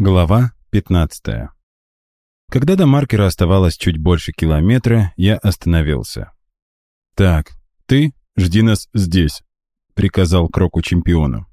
Глава 15. Когда до маркера оставалось чуть больше километра, я остановился. «Так, ты жди нас здесь», — приказал Кроку чемпиону.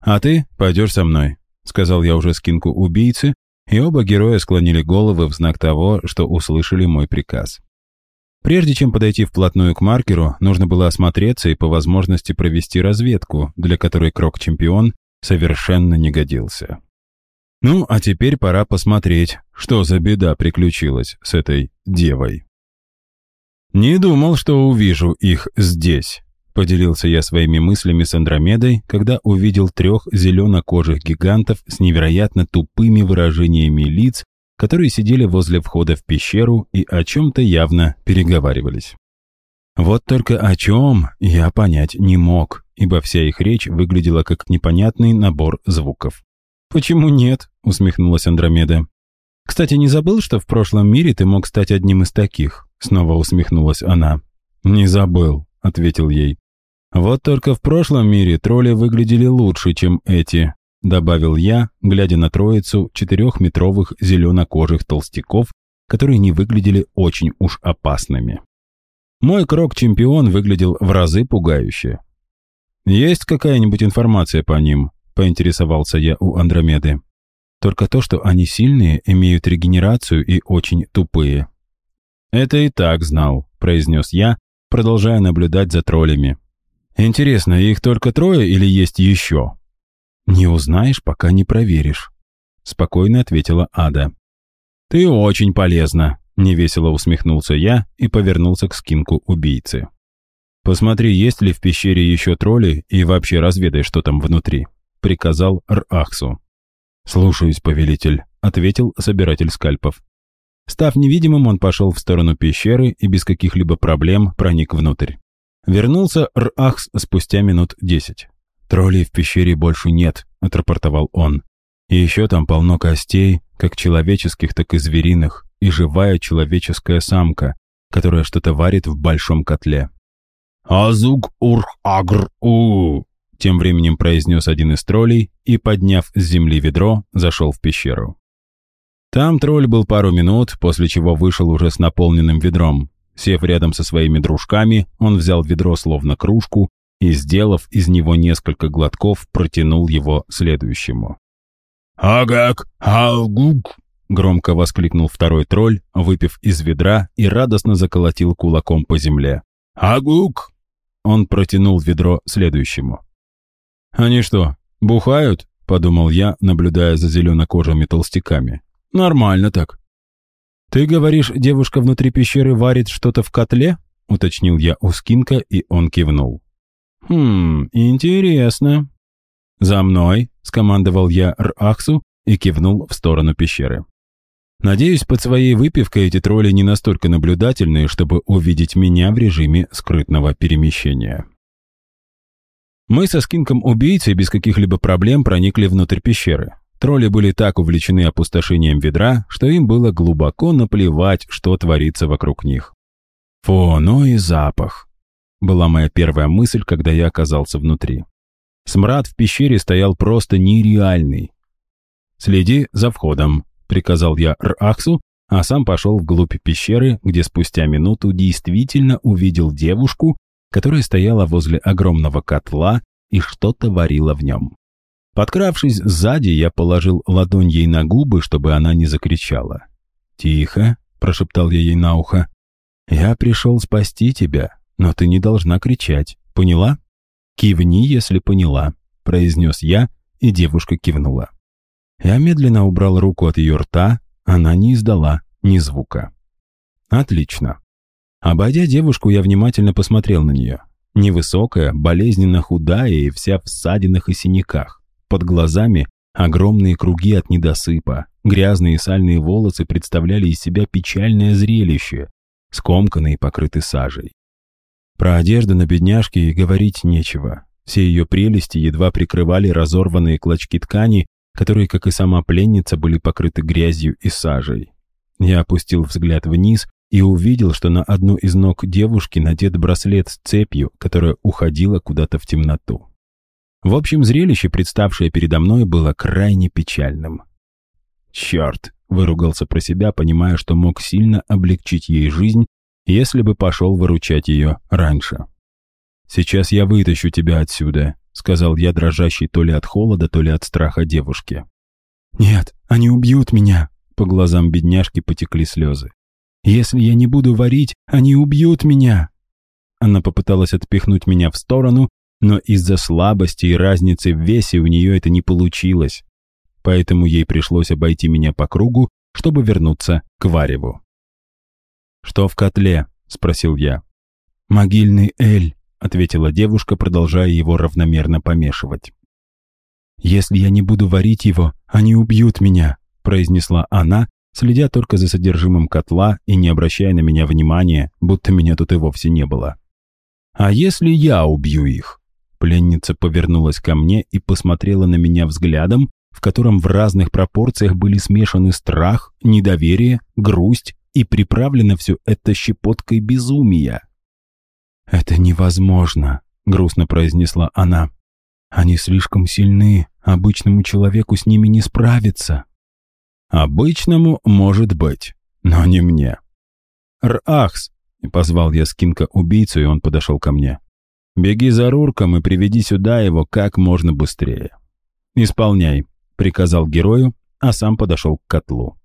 «А ты пойдешь со мной», — сказал я уже скинку убийцы, и оба героя склонили головы в знак того, что услышали мой приказ. Прежде чем подойти вплотную к маркеру, нужно было осмотреться и по возможности провести разведку, для которой Крок-чемпион совершенно не годился. Ну, а теперь пора посмотреть, что за беда приключилась с этой девой. «Не думал, что увижу их здесь», — поделился я своими мыслями с Андромедой, когда увидел трех зелено-кожих гигантов с невероятно тупыми выражениями лиц, которые сидели возле входа в пещеру и о чем-то явно переговаривались. Вот только о чем я понять не мог, ибо вся их речь выглядела как непонятный набор звуков. «Почему нет?» — усмехнулась Андромеда. «Кстати, не забыл, что в прошлом мире ты мог стать одним из таких?» Снова усмехнулась она. «Не забыл», — ответил ей. «Вот только в прошлом мире тролли выглядели лучше, чем эти», — добавил я, глядя на троицу четырехметровых зеленокожих толстяков, которые не выглядели очень уж опасными. Мой крок-чемпион выглядел в разы пугающе. «Есть какая-нибудь информация по ним?» — поинтересовался я у Андромеды. «Только то, что они сильные, имеют регенерацию и очень тупые». «Это и так знал», — произнес я, продолжая наблюдать за троллями. «Интересно, их только трое или есть еще?» «Не узнаешь, пока не проверишь», — спокойно ответила Ада. «Ты очень полезна», — невесело усмехнулся я и повернулся к скинку убийцы. «Посмотри, есть ли в пещере еще тролли и вообще разведай, что там внутри» приказал Рахсу. «Слушаюсь, повелитель», — ответил собиратель скальпов. Став невидимым, он пошел в сторону пещеры и без каких-либо проблем проник внутрь. Вернулся Рахс спустя минут десять. «Троллей в пещере больше нет», — отрапортовал он. «И еще там полно костей, как человеческих, так и звериных, и живая человеческая самка, которая что-то варит в большом котле». «Азук урх-агр-у», тем временем произнес один из троллей и, подняв с земли ведро, зашел в пещеру. Там тролль был пару минут, после чего вышел уже с наполненным ведром. Сев рядом со своими дружками, он взял ведро словно кружку и, сделав из него несколько глотков, протянул его следующему. «Агак! Агук!» — громко воскликнул второй тролль, выпив из ведра и радостно заколотил кулаком по земле. «Агук!» Он протянул ведро следующему. «Они что, бухают?» – подумал я, наблюдая за зеленокожими толстяками. «Нормально так». «Ты говоришь, девушка внутри пещеры варит что-то в котле?» – уточнил я у Скинка, и он кивнул. «Хм, интересно». «За мной», – скомандовал я Рахсу и кивнул в сторону пещеры. Надеюсь, под своей выпивкой эти тролли не настолько наблюдательные, чтобы увидеть меня в режиме скрытного перемещения. Мы со скинком-убийцей без каких-либо проблем проникли внутрь пещеры. Тролли были так увлечены опустошением ведра, что им было глубоко наплевать, что творится вокруг них. «Фу, ну и запах!» Была моя первая мысль, когда я оказался внутри. Смрад в пещере стоял просто нереальный. «Следи за входом», — приказал я Рахсу, а сам пошел вглубь пещеры, где спустя минуту действительно увидел девушку, которая стояла возле огромного котла и что-то варила в нем. Подкравшись сзади, я положил ладонь ей на губы, чтобы она не закричала. «Тихо», — прошептал я ей на ухо. «Я пришел спасти тебя, но ты не должна кричать, поняла? Кивни, если поняла», — произнес я, и девушка кивнула. Я медленно убрал руку от ее рта, она не издала ни звука. «Отлично. Обойдя девушку, я внимательно посмотрел на нее. Невысокая, болезненно худая и вся в ссадинах и синяках. Под глазами огромные круги от недосыпа. Грязные сальные волосы представляли из себя печальное зрелище, скомканные и покрыты сажей. Про одежду на бедняжке и говорить нечего. Все ее прелести едва прикрывали разорванные клочки ткани, которые, как и сама пленница, были покрыты грязью и сажей. Я опустил взгляд вниз и увидел, что на одну из ног девушки надет браслет с цепью, которая уходила куда-то в темноту. В общем, зрелище, представшее передо мной, было крайне печальным. Черт, выругался про себя, понимая, что мог сильно облегчить ей жизнь, если бы пошел выручать ее раньше. «Сейчас я вытащу тебя отсюда», — сказал я, дрожащий то ли от холода, то ли от страха девушки. «Нет, они убьют меня», — по глазам бедняжки потекли слезы. «Если я не буду варить, они убьют меня». Она попыталась отпихнуть меня в сторону, но из-за слабости и разницы в весе у нее это не получилось. Поэтому ей пришлось обойти меня по кругу, чтобы вернуться к вареву. «Что в котле?» — спросил я. «Могильный эль», — ответила девушка, продолжая его равномерно помешивать. «Если я не буду варить его, они убьют меня», — произнесла она, следя только за содержимым котла и не обращая на меня внимания, будто меня тут и вовсе не было. «А если я убью их?» Пленница повернулась ко мне и посмотрела на меня взглядом, в котором в разных пропорциях были смешаны страх, недоверие, грусть и приправлено все это щепоткой безумия. «Это невозможно», — грустно произнесла она. «Они слишком сильны, обычному человеку с ними не справиться». «Обычному, может быть, но не мне». «Рахс!» — позвал я Скинка убийцу, и он подошел ко мне. «Беги за Рурком и приведи сюда его как можно быстрее». «Исполняй», — приказал герою, а сам подошел к котлу.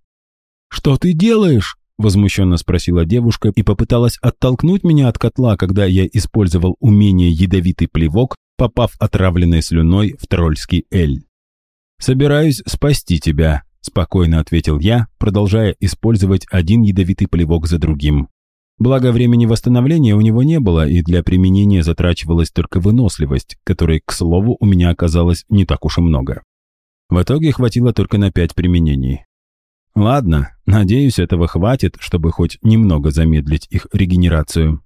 «Что ты делаешь?» Возмущенно спросила девушка и попыталась оттолкнуть меня от котла, когда я использовал умение ядовитый плевок, попав отравленной слюной в тролльский эль. «Собираюсь спасти тебя», – спокойно ответил я, продолжая использовать один ядовитый плевок за другим. Благо времени восстановления у него не было, и для применения затрачивалась только выносливость, которой, к слову, у меня оказалось не так уж и много. В итоге хватило только на пять применений. Ладно, надеюсь, этого хватит, чтобы хоть немного замедлить их регенерацию.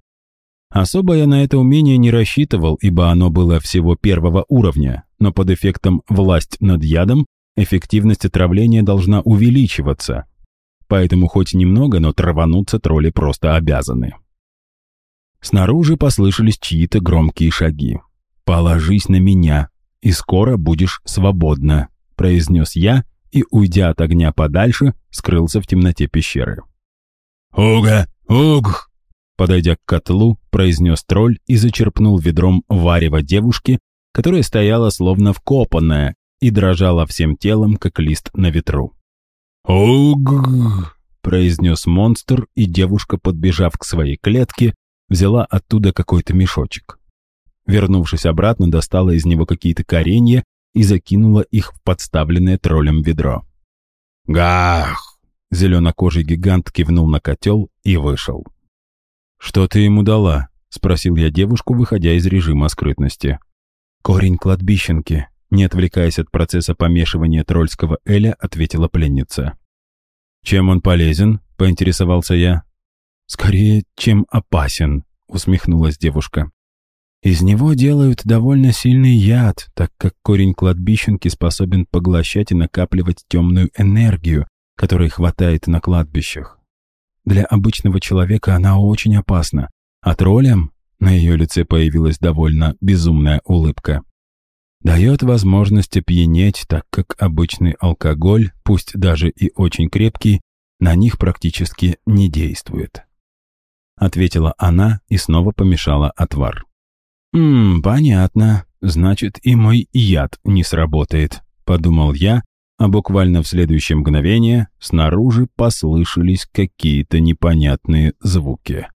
Особо я на это умение не рассчитывал, ибо оно было всего первого уровня, но под эффектом «власть над ядом» эффективность отравления должна увеличиваться. Поэтому хоть немного, но травануться тролли просто обязаны. Снаружи послышались чьи-то громкие шаги. «Положись на меня, и скоро будешь свободна», – произнес я и, уйдя от огня подальше, скрылся в темноте пещеры. «Уга! Уг!» Подойдя к котлу, произнес тролль и зачерпнул ведром варево девушки, которая стояла словно вкопанная и дрожала всем телом, как лист на ветру. «Уг!» – произнес монстр, и девушка, подбежав к своей клетке, взяла оттуда какой-то мешочек. Вернувшись обратно, достала из него какие-то коренья и закинула их в подставленное троллем ведро. «Гах!» — зеленокожий гигант кивнул на котел и вышел. «Что ты ему дала?» — спросил я девушку, выходя из режима скрытности. «Корень кладбищенки», — не отвлекаясь от процесса помешивания тролльского эля, ответила пленница. «Чем он полезен?» — поинтересовался я. «Скорее, чем опасен», — усмехнулась девушка. Из него делают довольно сильный яд, так как корень кладбищенки способен поглощать и накапливать темную энергию, которой хватает на кладбищах. Для обычного человека она очень опасна, а троллям на ее лице появилась довольно безумная улыбка. Дает возможность опьянеть, так как обычный алкоголь, пусть даже и очень крепкий, на них практически не действует. Ответила она и снова помешала отвар. «Ммм, понятно. Значит, и мой яд не сработает», — подумал я, а буквально в следующее мгновение снаружи послышались какие-то непонятные звуки.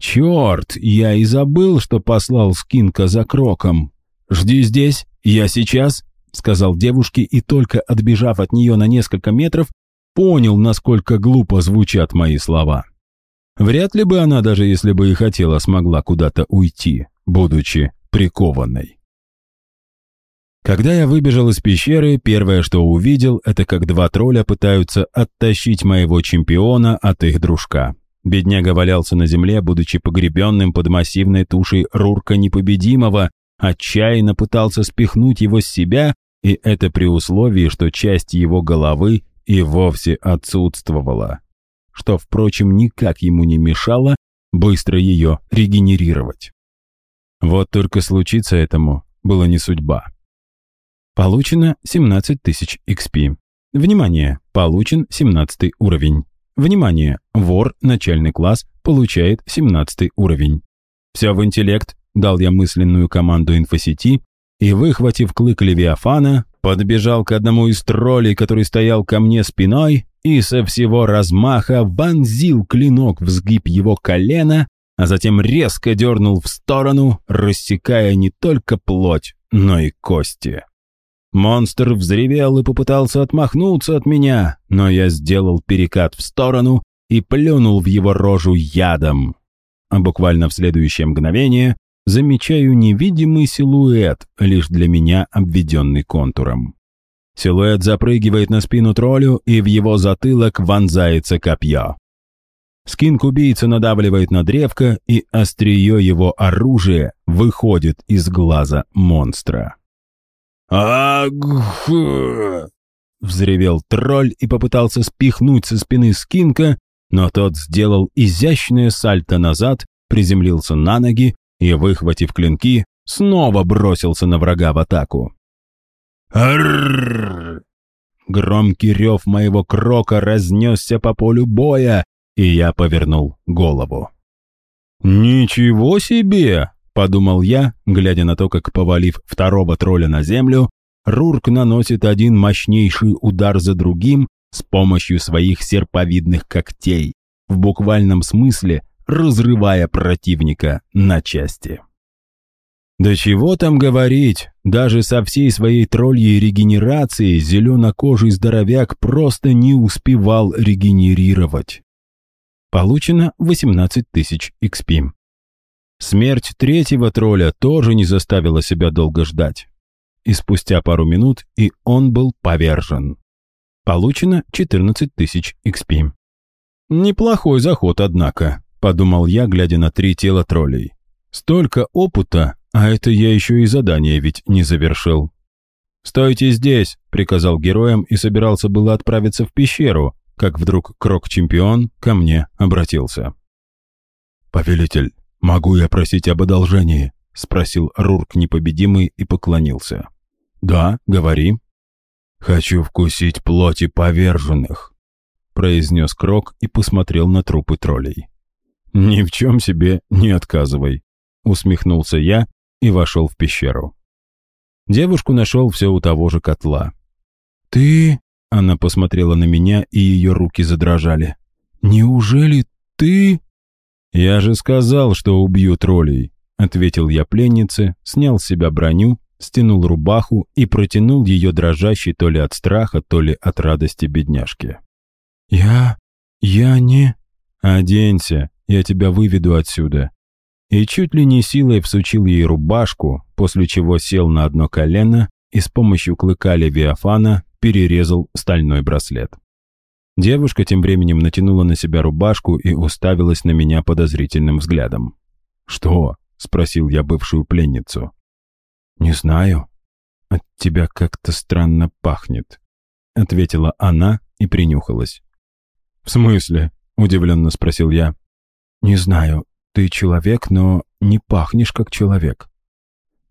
«Черт, я и забыл, что послал Скинка за кроком. Жди здесь, я сейчас», — сказал девушке, и только отбежав от нее на несколько метров, понял, насколько глупо звучат мои слова. Вряд ли бы она, даже если бы и хотела, смогла куда-то уйти будучи прикованной. Когда я выбежал из пещеры, первое, что увидел, это как два тролля пытаются оттащить моего чемпиона от их дружка. Бедняга валялся на земле, будучи погребенным под массивной тушей Рурка Непобедимого, отчаянно пытался спихнуть его с себя, и это при условии, что часть его головы и вовсе отсутствовала, что, впрочем, никак ему не мешало быстро ее регенерировать. Вот только случиться этому было не судьба. Получено 17 тысяч XP. Внимание! Получен 17 уровень. Внимание! Вор, начальный класс, получает 17 уровень. Все в интеллект, дал я мысленную команду инфосети и, выхватив клык Левиафана, подбежал к одному из троллей, который стоял ко мне спиной, и со всего размаха вонзил клинок в сгиб его колена, а затем резко дернул в сторону, рассекая не только плоть, но и кости. Монстр взревел и попытался отмахнуться от меня, но я сделал перекат в сторону и плюнул в его рожу ядом. А буквально в следующее мгновение замечаю невидимый силуэт, лишь для меня обведенный контуром. Силуэт запрыгивает на спину троллю, и в его затылок вонзается копье. Скинк-убийца надавливает на древко, и острие его оружия выходит из глаза монстра. «Аг!» Взревел тролль и попытался спихнуть со спины Скинка, но тот сделал изящное сальто назад, приземлился на ноги и, выхватив клинки, снова бросился на врага в атаку. Аррррр! Громкий рев моего крока разнесся по полю боя, и я повернул голову. «Ничего себе!» — подумал я, глядя на то, как, повалив второго тролля на землю, Рурк наносит один мощнейший удар за другим с помощью своих серповидных когтей, в буквальном смысле разрывая противника на части. Да чего там говорить, даже со всей своей тролльей регенерацией зеленокожий здоровяк просто не успевал регенерировать. Получено 18 тысяч XP. Смерть третьего тролля тоже не заставила себя долго ждать. И спустя пару минут и он был повержен. Получено 14 тысяч XP. Неплохой заход, однако, подумал я, глядя на три тела троллей. Столько опыта, а это я еще и задание ведь не завершил. «Стойте здесь!» — приказал героям и собирался было отправиться в пещеру, как вдруг Крок-чемпион ко мне обратился. «Повелитель, могу я просить об одолжении?» — спросил Рурк непобедимый и поклонился. «Да, говори». «Хочу вкусить плоти поверженных», — произнес Крок и посмотрел на трупы троллей. «Ни в чем себе не отказывай», — усмехнулся я и вошел в пещеру. Девушку нашел все у того же котла. «Ты...» — она посмотрела на меня, и ее руки задрожали. «Неужели ты...» «Я же сказал, что убью троллей», — ответил я пленнице, снял с себя броню, стянул рубаху и протянул ее дрожащей то ли от страха, то ли от радости бедняжки. «Я... я не...» «Оденься, я тебя выведу отсюда и чуть ли не силой всучил ей рубашку, после чего сел на одно колено и с помощью клыка Левиафана перерезал стальной браслет. Девушка тем временем натянула на себя рубашку и уставилась на меня подозрительным взглядом. «Что?» — спросил я бывшую пленницу. «Не знаю. От тебя как-то странно пахнет», — ответила она и принюхалась. «В смысле?» — удивленно спросил я. «Не знаю. Ты человек, но не пахнешь как человек».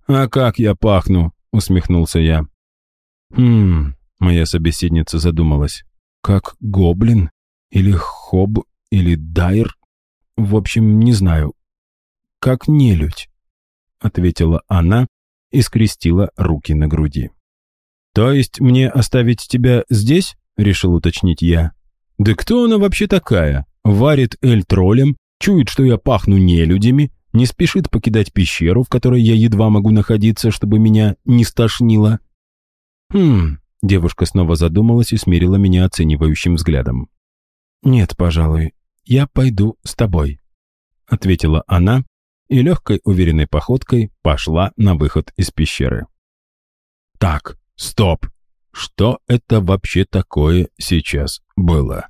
«А как я пахну?» — усмехнулся я. «Хм...» — моя собеседница задумалась. «Как гоблин? Или хоб? Или дайр? В общем, не знаю. Как нелюдь?» — ответила она и скрестила руки на груди. «То есть мне оставить тебя здесь?» — решил уточнить я. «Да кто она вообще такая? Варит эль троллем, чует, что я пахну нелюдями, не спешит покидать пещеру, в которой я едва могу находиться, чтобы меня не стошнило. Хм, девушка снова задумалась и смирила меня оценивающим взглядом. «Нет, пожалуй, я пойду с тобой», — ответила она и легкой уверенной походкой пошла на выход из пещеры. «Так, стоп! Что это вообще такое сейчас было?»